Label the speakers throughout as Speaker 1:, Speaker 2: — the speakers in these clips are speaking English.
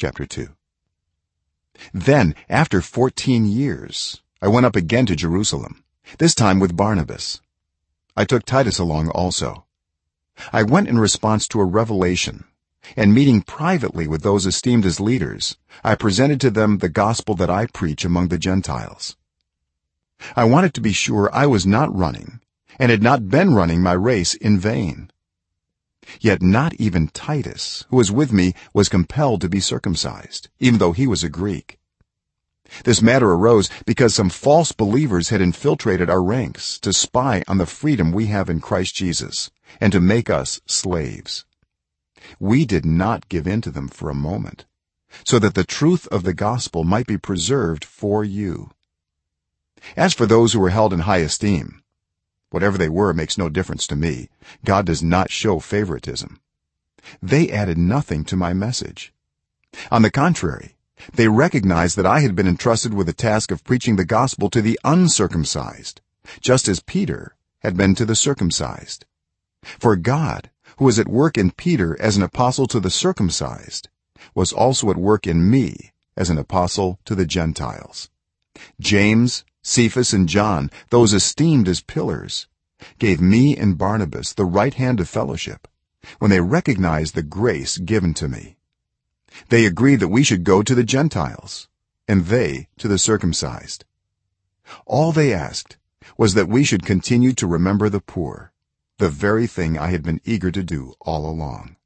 Speaker 1: chapter 2 then after 14 years i went up again to jerusalem this time with barnabas. I took titus along also. I went in response to a revelation and meeting privately with those esteemed as leaders i presented to them the gospel that i preach among the gentiles. I wanted to be sure i was not running and had not been running my race in vain yet not even titus who was with me was compelled to be circumcised even though he was a greek. This matter arose because some false believers had infiltrated our ranks to spy on the freedom we have in Christ Jesus and to make us slaves. We did not give in to them for a moment so that the truth of the gospel might be preserved for you. As for those who were held in high esteem whatever they were makes no difference to me. God does not show favoritism. They added nothing to my message. On the contrary they recognized that i had been entrusted with the task of preaching the gospel to the uncircumcised just as peter had been to the circumcised. For god who was at work in peter as an apostle to the circumcised was also at work in me as an apostle to the gentiles. James cephas and john those esteemed as pillars gave me and barnabas the right hand of fellowship when they recognized the grace given to me. They agreed that we should go to the gentiles and they to the circumcised. All they asked was that we should continue to remember the poor the very thing i had been eager to do all along.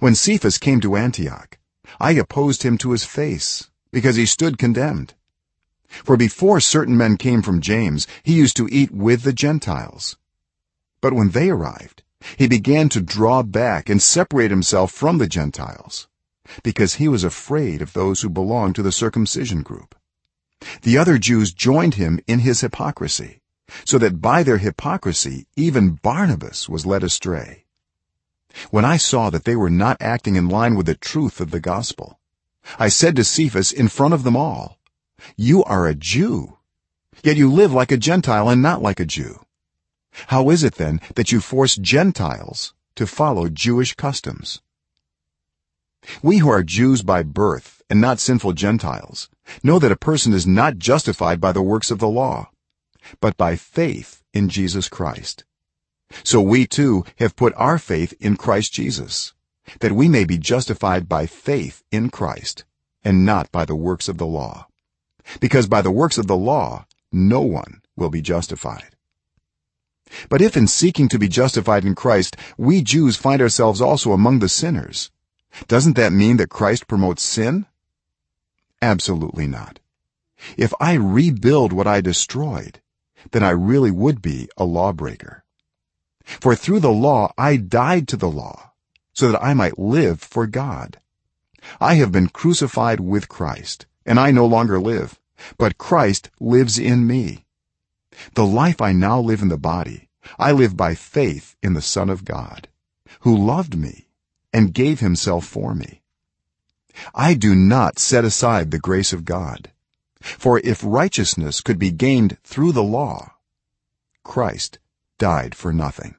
Speaker 1: When cephas came to antioch i opposed him to his face because he stood condemned for before certain men came from james he used to eat with the gentiles. But when they arrived he began to draw back and separate himself from the gentiles because he was afraid of those who belonged to the circumcision group. The other jews joined him in his hypocrisy so that by their hypocrisy even barnabas was led astray. When i saw that they were not acting in line with the truth of the gospel i said to cephas in front of them all you are a jew yet you live like a gentile and not like a jew. How is it then that you force gentiles to follow jewish customs? We who are jews by birth and not sinful gentiles know that a person is not justified by the works of the law but by faith in Jesus Christ. So we too have put our faith in Christ Jesus that we may be justified by faith in Christ and not by the works of the law because by the works of the law no one will be justified. But if in seeking to be justified in Christ we Jews find ourselves also among the sinners doesn't that mean that Christ promotes sin? Absolutely not. If i rebuild what i destroyed then i really would be a lawbreaker. For through the law i died to the law so that i might live for god. I have been crucified with christ and i no longer live but christ lives in me. The life i now live in the body i live by faith in the son of god who loved me and gave himself for me. I do not set aside the grace of god for if righteousness could be gained through the law christ died for nothing